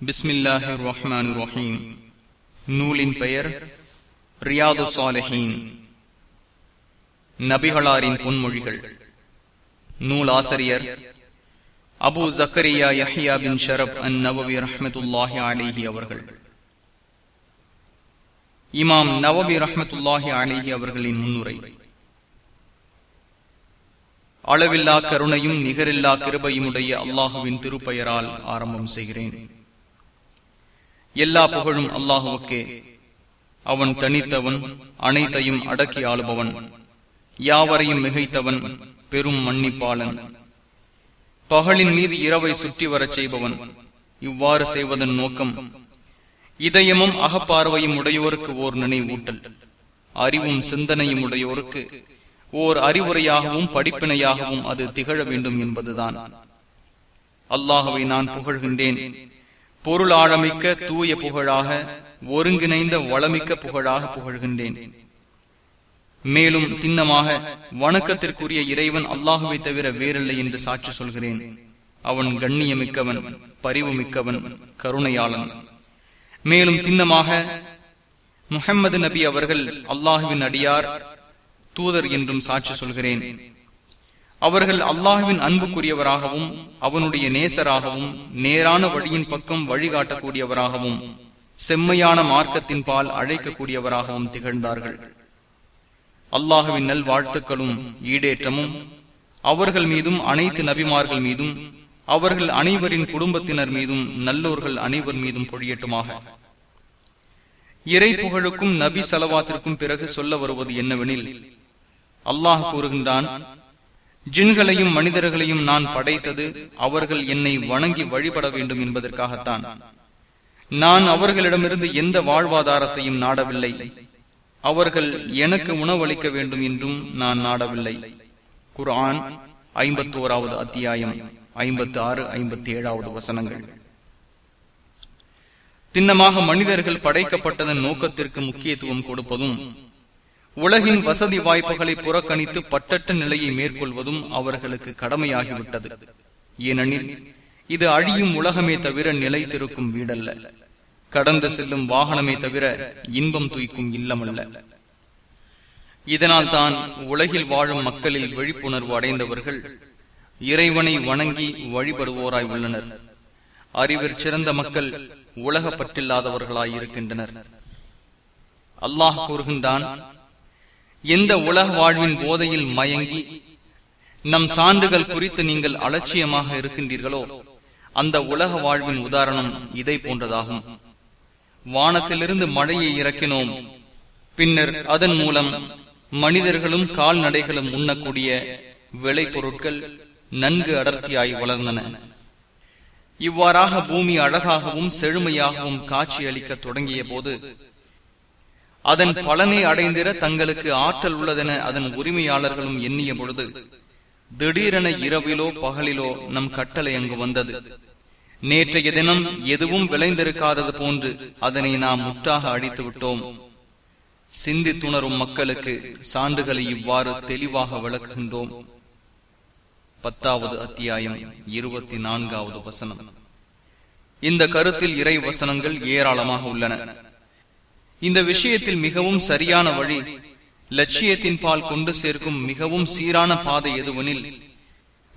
பிஸ்மில்லாஹி ரஹ்மான் ரஹீம் நூலின் பெயர் ரியாது சாலஹீன் நபிகளாரின் பொன்மொழிகள் நூல் ஆசிரியர் Abu Zakariya Yahya bin Sharaf an Nawawi ரஹமத்துல்லாஹி அலிஹி அவர்கள் இமாம் நவபி ரஹமத்துல்லாஹி அலிஹி அவர்களின் முன்னுரை அளவில்லா கருணையும் நிகரில்லா கிருபையுமுடைய அல்லாஹுவின் திருப்பெயரால் ஆரம்பம் செய்கிறேன் எல்லா புகழும் அல்லாஹுவுக்கே. அவன் தனித்தவன் அனைத்தையும் அடக்கி ஆளுபவன். யாவரையும் மிகைத்தவன் பெரும் மன்னிப்பாளன். பகலின் மீது இரவை சுற்றி வரச் செய்பவன். இவ்வாறு செய்வதன் நோக்கம் இதயமும் அகப்பார்வையும் உடையோருக்கு ஓர் நினைவூட்டல். அறிவும் சிந்தனையும் உடையோருக்கு ஓர் அறிவுரையாகவும் படிப்பினையாகவும் அது திகழ வேண்டும் என்பதுதான். அல்லாஹுவை நான் புகழ்கின்றேன். பொருளாழமிக்க தூய புகழாக ஒருங்கிணைந்த வளமிக்க புகழாக புகழ்கின்றேன். மேலும் திண்ணமாக வணக்கத்திற்குரிய இறைவன் அல்லாஹுவை தவிர வேறில்லை என்று சாட்சி சொல்கிறேன். அவன் கண்ணியமிக்கவன் பரிவு மிக்கவன் கருணையாளன். மேலும் திண்ணமாக முகம்மது நபி அவர்கள் அல்லாஹுவின் அடியார் தூதர் என்றும் சாட்சி சொல்கிறேன். அவர்கள் அல்லாஹுவின் அன்புக்குரியவராகவும் அவனுடைய நேசராகவும் நேரான வழியின் பக்கம் வழிகாட்டக்கூடியவராகவும் செம்மையான மார்க்கத்தின் பால் அழைக்கக்கூடியவராகவும் திகழ்ந்தார்கள். அல்லாஹுவின் நல் வாழ்த்துக்களும் ஈடேற்றமும் அவர்கள் மீதும் அனைத்து நபிமார்கள் மீதும் அவர்கள் அனைவரின் குடும்பத்தினர் மீதும் நல்லோர்கள் அனைவர் மீதும் பொழியட்டுமாக. இறை புகழுக்கும் நபி செலவாத்திற்கும் பிறகு சொல்ல வருவது என்னவெனில் அல்லாஹ் கூறுகின்றான் ஜின்களையும் மனிதர்களையும் நான் படைத்தது அவர்கள் என்னை வணங்கி வழிபட வேண்டும் என்பதற்காகத்தான். நான் அவர்களிடமிருந்து எந்த வாழ்வாதாரத்தையும் நாடவில்லை. அவர்கள் எனக்கு உணவளிக்க வேண்டும் என்றும் நான் நாடவில்லை. குர்ஆன் ஐம்பத்தோராவது அத்தியாயம் ஐம்பத்தி ஆறு ஐம்பத்தி ஏழாவது வசனங்கள். திண்ணமாக மனிதர்கள் படைக்கப்பட்டதன் நோக்கத்திற்கு முக்கியத்துவம் கொடுப்பதும் உலகின் வசதி வாய்ப்புகளை புறக்கணித்து பட்டட்ட நிலையை மேற்கொள்வதும் அவர்களுக்கு கடமையாகிவிட்டது. ஏனெனில் இது அழியும் உலகமே தவிர நிலைத்திருக்கும் வீடல்ல. கடந்து செல்லும் வாகனமே தவிர இன்பம் தூய்க்கும் இல்லமல்ல. இதனால் தான் உலகில் வாழும் மக்களில் விழிப்புணர்வு அடைந்தவர்கள் இறைவனை வணங்கி வழிபடுவோராய் உள்ளனர். அறிவில் சிறந்த மக்கள் உலக பற்றில்லாதவர்களாய் இருக்கின்றனர் அல்லாஹ் கூறுகின்றான் எந்த உலக வாழ்வின் போதையில் மயங்கி நம் சான்றுகள் குறித்து நீங்கள் அலட்சியமாக இருக்கின்றீர்களோ அந்த உலக வாழ்வின் உதாரணம் இதை போன்றதாகும். வானத்திலிருந்து மழையை இறக்கினோம். பின்னர் அதன் மூலம் மனிதர்களும் கால்நடைகளும் உண்ணக்கூடிய விளை பொருட்கள் நன்கு அடர்த்தியாய் வளர்ந்தன. இவ்வாறாக பூமி அழகாகவும் செழுமையாகவும் காட்சி அளிக்க தொடங்கிய போது அதன் பலனை அடைந்திட தங்களுக்கு ஆற்றல் உள்ளதென அதன் உரிமையாளர்களும் எண்ணிய பொழுது திடீரென இரவிலோ பகலிலோ நம் கட்டளை அங்கு வந்தது. நேற்றைய தினம் எதுவும் விளைந்திருக்காதது போன்று அதனை நாம் முற்றாக அடித்து விட்டோம். சிந்தித்துணரும் மக்களுக்கு சான்றுகளை இவ்வாறு தெளிவாக விளக்குகின்றோம். பத்தாவது அத்தியாயம் இருபத்தி நான்காவது வசனம். இந்த கருத்தில் இறை வசனங்கள் ஏராளமாக உள்ளன. இந்த விஷயத்தில் மிகவும் சரியான வழி லட்சியத்தின் பால் கொண்டு சேர்க்கும் மிகவும் சீரான பாதை எதுவெனில்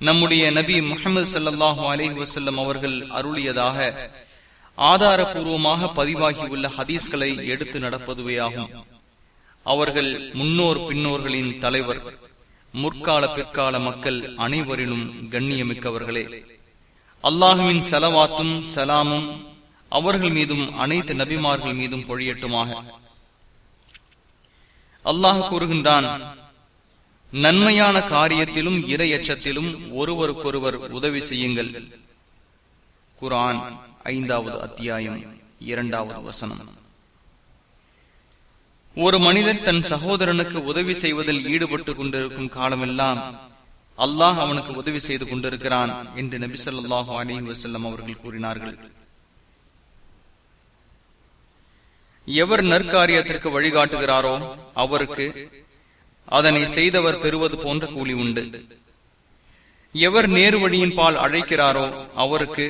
நம்முடைய நபி முகமது சல்லாஹூ அலஹி வசல்லம் அவர்கள் அருளியதாக ஆதாரபூர்வமாக பதிவாகியுள்ள ஹதீஸ்களை எடுத்து நடப்பதுவே ஆகும். அவர்கள் முன்னோர் பின்னோர்களின் தலைவர் முற்கால பிற்கால மக்கள் அனைவரிலும் கண்ணியமிக்கவர்களே. அல்லாஹுவின் செலவாத்தும் சலாமும் அவர்கள் மீதும் அனைத்து நபிமார்கள் மீதும் பொழியட்டுமாக. அல்லாஹ் கூறுகின்றான் நன்மையான காரியத்திலும் இரையச்சத்திலும் ஒருவருக்கொருவர் உதவி செய்யுங்கள். குரான் ஐந்தாவது அத்தியாயம் இரண்டாவது வசனம். ஒரு மனிதர் தன் சகோதரனுக்கு உதவி செய்வதில் ஈடுபட்டு கொண்டிருக்கும் காலமெல்லாம் அல்லாஹ் அவனுக்கு உதவி செய்து கொண்டிருக்கிறான் என்று நபி சொல்லாஹு அலி வசல்லம் அவர்கள் கூறினார்கள். எவர் நற்காரியத்திற்கு வழிகாட்டுகிறாரோ அவருக்கு அதனை செய்தவர் பெறுவது போன்ற கூலி உண்டு. எவர் நேரு வழியின் பால் அழைக்கிறாரோ அவருக்கு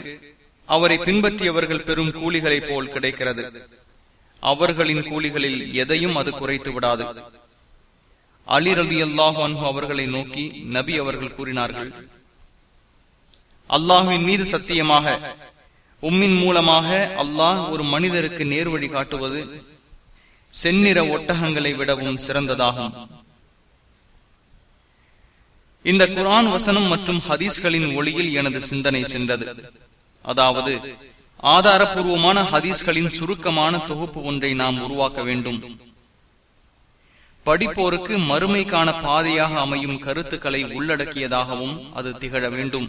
அவரை பின்பற்றியவர்கள் பெரும் கூலிகளைப் போல் கிடைக்கிறது. அவர்களின் கூலிகளில் எதையும் அது குறைத்து விடாது. அலி ரலி அல்லாஹு அவர்களை நோக்கி நபி அவர்கள் கூறினார்கள் அல்லாஹுவின் மீது சத்தியமாக உம்மின் மூலமாக அல்லாஹ் ஒரு மனிதருக்கு நேர்வழி காட்டுவது செந்நிற ஒட்டகங்களை விடவும் சிறந்ததாகும். இந்த குரான் வசனம் மற்றும் ஹதீஸ்களின் ஒளியில் எனது சிந்தனை சென்றது. அதாவது ஆதாரபூர்வமான ஹதீஸ்களின் சுருக்கமான தொகுப்பு ஒன்றை நாம் உருவாக்க வேண்டும். படிப்போருக்கு மறுமைக்கான பாதையாக அமையும் கருத்துக்களை உள்ளடக்கியதாகவும் அது திகழ வேண்டும்.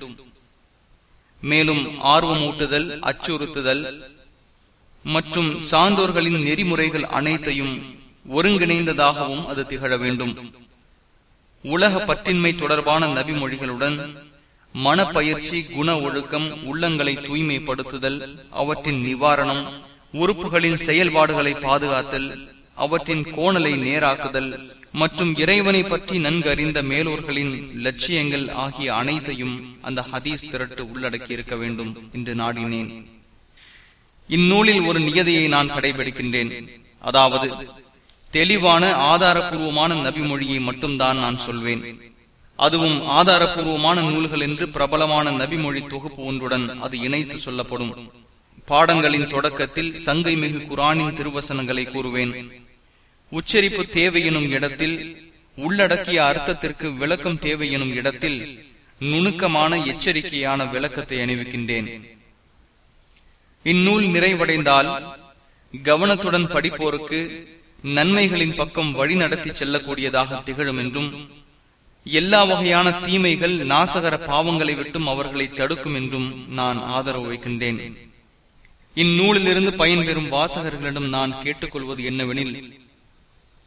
மேலும் ஆர்வமூட்டுதல் அச்சுறுத்துதல் மற்றும் சான்றோர்களின் நெறிமுறைகள் அனைத்தையும் ஒருங்கிணைந்ததாகவும் அது திகழ வேண்டும். உலக பற்றின்மை தொடர்பான நபிமொழிகளுடன் மனப்பயிற்சி குண ஒழுக்கம் உள்ளங்களை தூய்மைப்படுத்துதல் அவற்றின் நிவாரணம் உறுப்புகளின் செயல்பாடுகளை பாதுகாத்தல் அவற்றின் கோணலை நேராக்குதல் மற்றும் இறைவனை பற்றி நன்கு அறிந்த மேலோர்களின் லட்சியங்கள் ஆகிய அனைத்தையும் அந்த ஹதீஸ் திரட்டு உள்ளடக்கி இருக்க வேண்டும் என்று நாடினேன். இந்நூலில் ஒரு நியதியை நான் கடைபிடிக்கின்றேன். அதாவது தெளிவான ஆதாரபூர்வமான நபிமொழியை மட்டும்தான் நான் சொல்வேன். அதுவும் ஆதாரபூர்வமான நூல்கள் என்று பிரபலமான நபிமொழி தொகுப்பு ஒன்றுடன் அது இணைத்து சொல்லப்படும். பாடங்களின் தொடக்கத்தில் சங்கை மிகு குரானின் திருவசனங்களை கூறுவேன். உச்சரிப்பு தேவை எனும் இடத்தில் உள்ளடக்கிய அர்த்தத்திற்கு விளக்கம் தேவை எனும் இடத்தில் நுணுக்கமான எச்சரிக்கையான விளக்கத்தை அணிவிக்கின்றேன். இந்நூல் நிறைவடைந்தால் கவனத்துடன் படிப்போருக்கு நன்மைகளின் பக்கம் வழிநடத்தி செல்லக்கூடியதாக திகழும் என்றும் எல்லா வகையான தீமைகள் நாசகர பாவங்களை விட்டும் அவர்களை தடுக்கும் என்றும் நான் ஆதரவு வைக்கின்றேன். இந்நூலிலிருந்து பயன்பெறும் வாசகர்களிடம் நான் கேட்டுக்கொள்வது என்னவெனில்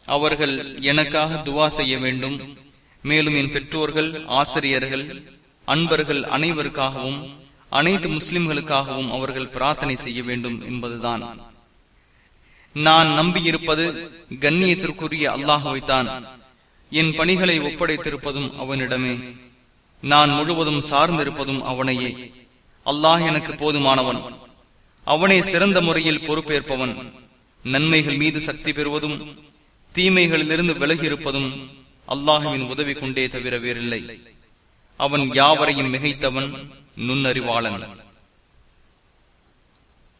அவர்கள் எனக்காக துவா செய்ய வேண்டும். மேலும் என் பெற்றோர்கள் ஆசிரியர்கள் அன்பர்கள் அனைவருக்காகவும் அனைத்து முஸ்லிம்களுக்காகவும் அவர்கள் பிரார்த்தனை செய்ய வேண்டும் என்பதுதான். நான் நம்பியிருப்பது கண்ணியத்திற்குரிய அல்லாஹுவைத்தான் என் பணிகளை ஒப்படைத்திருப்பதும் அவனிடமே. நான் முழுவதும் சார்ந்திருப்பதும் அவனையே. அல்லாஹ் எனக்கு போதுமானவன். அவனே சிறந்த முறையில் பொறுப்பேற்பவன். நன்மைகள் மீது சக்தி பெறுவதும் தீமைகளிலிருந்து விலகி இருப்பதும் அல்லாஹுவின் உதவி கொண்டே தவிர வேறில்லை. அவன் யாவரையும் மிகைத்தவன் நுண்ணறிவாளன்.